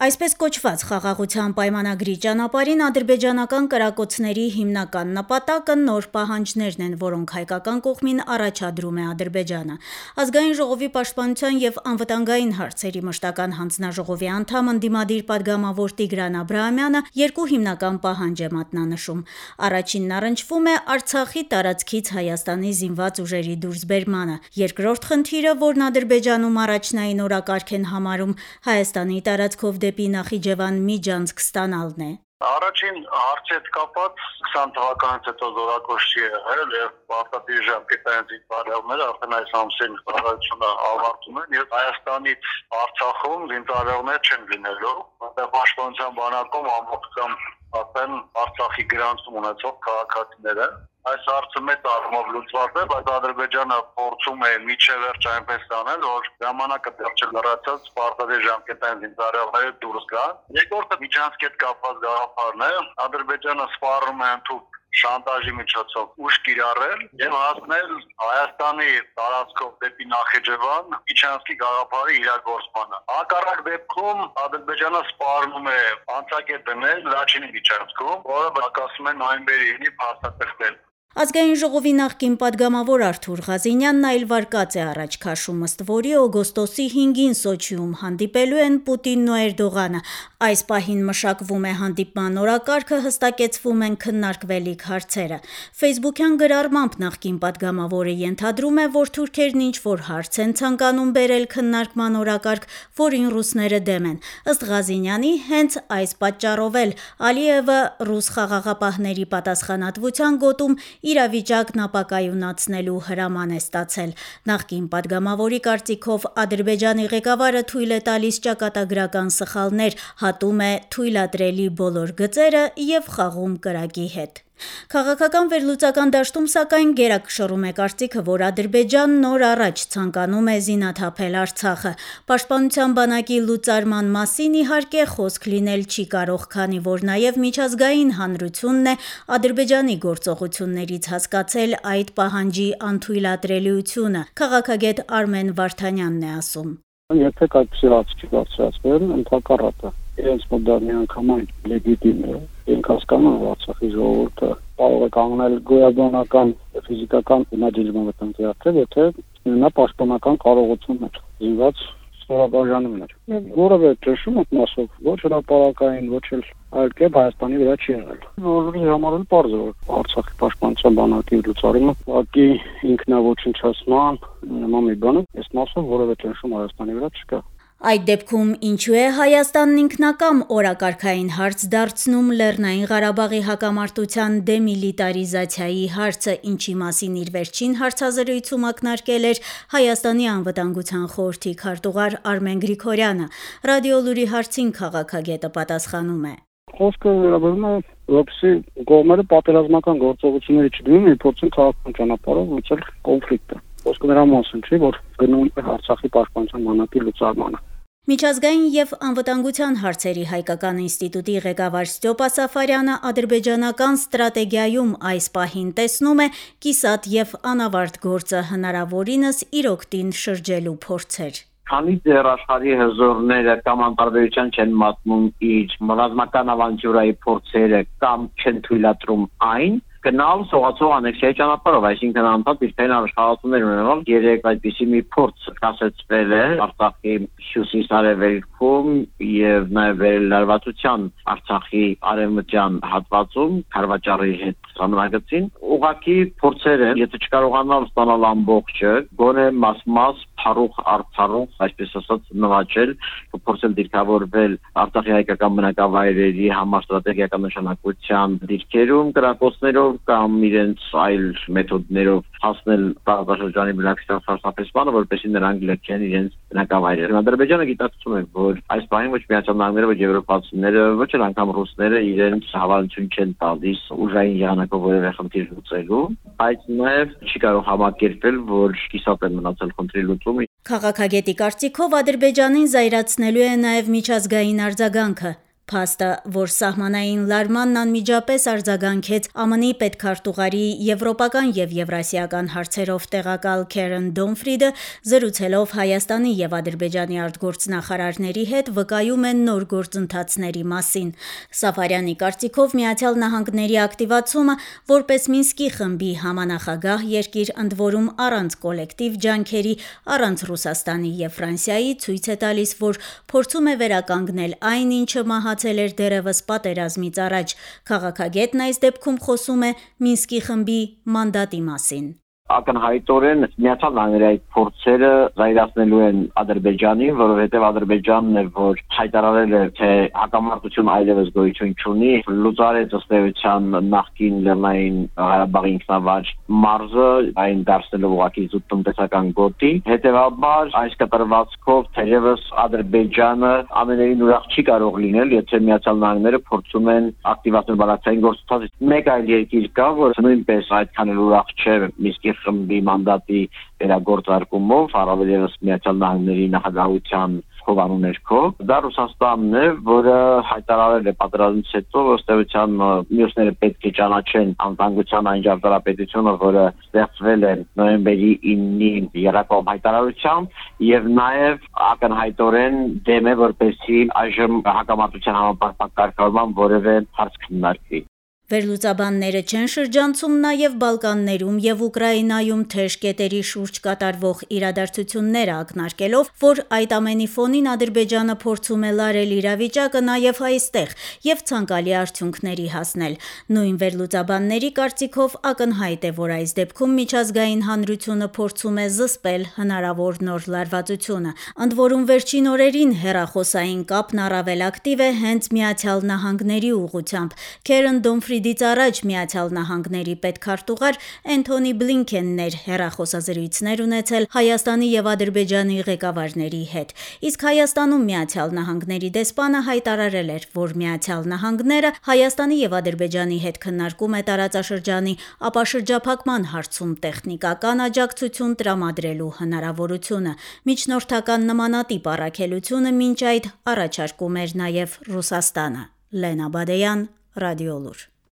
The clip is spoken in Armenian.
Այսպես կոչված խաղաղության պայմանագրի ճանապարհին ադրբեջանական կրակոցների հիմնական նպատակը նոր պահանջներն են, որոնք հայկական կողմին առաջադրում է Ադրբեջանը։ Ազգային ժողովի պաշտպանության եւ անվտանգային հարցերի մշտական հանձնաժողովի անդամ ընդդիմադիր падգամավոր Տիգրան Աբրահամյանը երկու հիմնական պահանջ է մատնանշում։ Առաջինն առնչվում է Արցախի տարածքից Հայաստանի զինված ուժերի դուրսբերմանը։ Երկրորդ խնդիրը, որն Ադրբեջանում առաջնային օրակարգ են համարում Հայաստանի տարածքով դե դեպի Նախիջևան միջանցք ստանալն է։ Առաջին հարցի հետ կապված 20 թվականից հետո զորակոչ չի եղել եւ պարտադիր ժամկետային զինծառայողները արդեն այս ամսին ծառայությունը ավարտում են եւ Հայաստանից Արցախում զինծառայողներ չեն լինելու։ Որտեղ պաշտպանության բանակում ամբողջ ասեն Արցախի գրանցում ունեցող քաղաքացիները այս հարցը մեծ առումով լուծված է, բայց Ադրբեջանը փորձում է միջև վերջ այնպես անել, որ ժամանակը դեռ չլրացած պարտադիր ժամկետային զինծառայողները դուրս գան։ Երկրորդը միջանցքի հետ կապված գաղափարն է։ Ադրբեջանը սպառում է ընդհանուր շանտաժի միջոցով ուժ կիրառել եւ հասնել Հայաստանի տարածքով դեպի Նախիջևան Իչանսկի գաղափարի իրագործմանը։ Հակառակ դեպքում Ադրբեջանը սպառնում է անցակետ դնել Լաչինի միջանցքում, որը բնակասում է նոյեմբերի 9-ի փաստաթղթել։ Ազգային ժողովի նախկին падգամավոր Արթուր Ղազինյանն այլ վարկած է առաջ քաշում, ըստ որի օգոստոսի 5-ին Սոչիում հանդիպելու են Պուտինն ու Էրդողանը։ Այս պահին մշակվում է հանդիպման օրակարգը, հստակեցվում են քննարկվելիք հարցերը։ Facebook-յան գրառմամբ նախկին падգամավորը ենթադրում է, որ թուրքերն ինչ-որ հարց են ցանկանում բերել քննարկման օրակարգ, որին ռուսները դեմ են։ Ըստ Ղազինյանի, հենց այս պատճառով էլ Ալիևը ռուս խաղաղապահների պատասխանատվության գոտում իրավիճակն ապակայունացնելու հրաման է ստացել։ Նախկին падգամավորի կարծիքով Ադրբեջանի ղեկավարը թույլ է տալիս ճակատագրական սխալներ, հատում է թույլատրելի բոլոր գծերը եւ խաղում կրակի հետ։ Քաղաքական վերլուծական դաշտում սակայն գերակշռում է կարծիքը, որ Ադրբեջանն նոր առաջ ցանկանում է զինաթափել Արցախը։ Պաշտպանության բանակի լուծարման մասին իհարկե խոսք լինել չի կարող, քանի որ նաև միջազգային հանրությունն է Ադրբեջանի գործողություններից հասկացել այդ պահանջի անթույլատրելիությունը։ Քաղաքագետ Արմեն Վարդանյանն է ասում. Եթե այդպիսի հարց չի բարձրացվել, ընդհակառակը իրենց մոտ դա միանգամայն լեգիտիմ է։ Մենք հասկանում Արցախի ժողովուրդը կարող է կանգնել գոյաբանական ֆիզիկական հիմնադրման վտանգի եթե ունենա պաշտպանական կարողություններ զինված ստորաբաժանումներ։ Որևէ ճշում այդ մասով ոչ հրաապարակային, ոչ էլ այլ կերպ Հայաստանի վրա չի եղել։ Որի համար էլ բարձ է որ Արցախի պաշտպանության բանակի լուծարումը ուղղակի ինքնաոչնչացման նման մի բան է, այս մասով որևէ ճնշում Հայաստանի վրա չկա։ Այդ դեպքում ինչու է Հայաստանն ինքնակամ օրակարգային հարց դարձնում Լեռնային Ղարաբաղի հակամարտության դեմիլիտարիզացիայի հարցը, ինչի մասին իր վերջին հարցազրույցում ակնարկել էր Հայաստանի անվտանգության խորհրդի քարտուղար Արմեն Գրիգորյանը։ Ռադիոլուրի հարցին քաղաքագետը պատասխանում է. Խոսքը վերաբերում է որպեսի կողմերը պատերազմական գործողությունների չդիմեն, փորձեն քաղաքական ճանապարհով լուծել կոնֆլիկտը։ Խոսքը նրա մասին չի, որ գնում է Արցախի պաշտպանության բանակի լուծարմանը։ Միջազգային եւ անվտանգության հարցերի հայկական ինստիտուտի ղեկավար Ստյոպա Սաֆարյանը ադրբեջանական ստրատեգիայում այս պահին տեսնում է կիսատ եւ անավարտ գործը հնարավորինս իր օկտին շրջելու փորձեր քանի դեռ աշխարհի հզորները կամ անտարբերության չեն մատնում իր ռազմական ավանտյուրայի փորձերը կամ չեն թույլատրում այն, գնալ սողացող անեքսիայի ճանապարհով, այսինքն անդադ իր աշխատություններ ունենալ երեք այդպիսի մի փորձ կասեցվել է Արցախի հյուսիս-արևելքում եւ նաեւ վերելարվածության Արցախի արևմտյան հատվածում Խարվաճարի հետ համնագծին ուղակի փորձեր են, եթե չկարողանալ ստանալ ամբողջը, գոնե մաս-մաս փառուխ արփառուխ, այսպես ասած, նվաճել, փորձել դիրքավորվել Արցախի հայկական բնակավայրերի համար ստրատեգիական նշանակության դիրքերում, կրակոցներով կամ իրենց այլ մեթոդներով հասնել տարածաշրջանի բնակչության սարսափեցմանը, որպեսզի նրանք լքեն իրենց բնակավայրերը։ Ադրբեջանը գիտակցում է, որ այս բանը ոչ միացյալ նահանգները, ոչ եվրոպացիները, ոչ էլ անգամ ռուսները իրենց հավանություն չեն տալիս ուժային եղանակով որևէ խնդիր լուծելու, բայց նաև չի կարող համակերպել, որ կիսատ են մնացել խնդրի լուծումը Քաղաքագետի կարծիքով Ադրբեջանին զայրացնելու է նաև միջազգային արձագանքը։ Փաստը, որ սահմանային լարմանն անմիջապես արձագանքեց ԱՄՆ-ի պետքարտուղարի եվրոպական եւ եվրասիական հարցերով տեղակալ Քերեն Դոնֆրիդը զրուցելով Հայաստանի եւ Ադրբեջանի արտգործնախարարների հետ վկայում են նոր գործընթացների մասին։ Սաֆարյանի կարծիքով Միացյալ Նահանգների ակտիվացումը որպես Մինսկի խմբի համանախագահ երկիր ընդ որում առանց կոլեկտիվ ջանքերի, առանց Ռուսաստանի եւ Ֆրանսիայի ցույց է տալիս, որ փորձում է վերականգնել այն, ինչը մահացել էր դեռևս պատերազմից առաջ։ Քաղաքագետն այս դեպքում խոսում է Մինսկի խմբի մանդատի մասին ակնհայտորեն Միացյալ Նահանգների այդ փորձերը զայրացնելու են Ադրբեջանին, որովհետև Ադրբեջանն է, որ հայտարարել է, թե հակամարտություն այլևս գոյություն չունի, լուծարեց ըստ էության նախկին Լեռնային Ղարաբաղի ինքնավար մարզը, այն դարձնելով ուղղակի զուտ տնտեսական գոտի։ Հետևաբար այս կտրվածքով թերևս Ադրբեջանը ամեներին ուրախ չի կարող լինել, եթե Միացյալ Նահանգները փորձում են ակտիվացնել բանակցային գործընթաց։ Մեկ այլ երկիր կա, որ նույնպես այդքան ուրախ չէ Միսկի խմբի մանդատի վերագործարկումով, եւս Միացյալ Նահանգների նախագահության հովանու ներքո դա Ռուսաստանն է, որը հայտարարել է պատերազմից հետո ըստեյության մյուսները պետք է ճանաչեն անվտանգության այն ճարտարապետությունը, որը ստեղծվել է նոյեմբերի 9-ի երակոմ հայտարարությամբ եւ նաեւ ակնհայտորեն դեմ է որպեսի այժմ հակամարտության համապարփակ կարգավորման որևէ հարց քննարկվի Վերլուծաբանները չեն շրջանցում նաև Բալկաններում եւ Ուկրաինայում թեժ կետերի շուրջ կատարվող իրադարձությունները ակնարկելով, որ այդ ամենի ֆոնին Ադրբեջանը փորձում է լարել իրավիճակը նաև այստեղ եւ ցանկալի արդյունքների հասնել։ Նույն վերլուծաբանների կարծիքով ակնհայտ է, որ այս դեպքում միջազգային հանրությունը փորձում է զսպել հնարավոր նոր լարվածությունը։ Ընդ որում վերջին օրերին հերախոսային կապն առավել ակտիվ է հենց Միացյալ Նահանգների ուղությամբ։ Քերեն Դոնֆրի Մադրիդից առաջ Միացյալ Նահանգների պետքարտուղար Էնթոնի Բլինքենն էր հերախոսազրույցներ ունեցել Հայաստանի եւ Ադրբեջանի ղեկավարների հետ։ Իսկ Հայաստանում Միացյալ Նահանգների դեսպանը հայտարարել էր, որ Միացյալ Նահանգները Հայաստանի եւ Ադրբեջանի հետ քննարկում է տարածաշրջանի ապաշրջափակման հարցում տեխնիկական աջակցություն տրամադրելու հնարավորությունը։ Միջնորդական նմանատիպ առաքելությունը մինչ այդ առաջարկում էր նաև Ռուսաստանը։ Լենա Բադեյան, Ռադիոլուր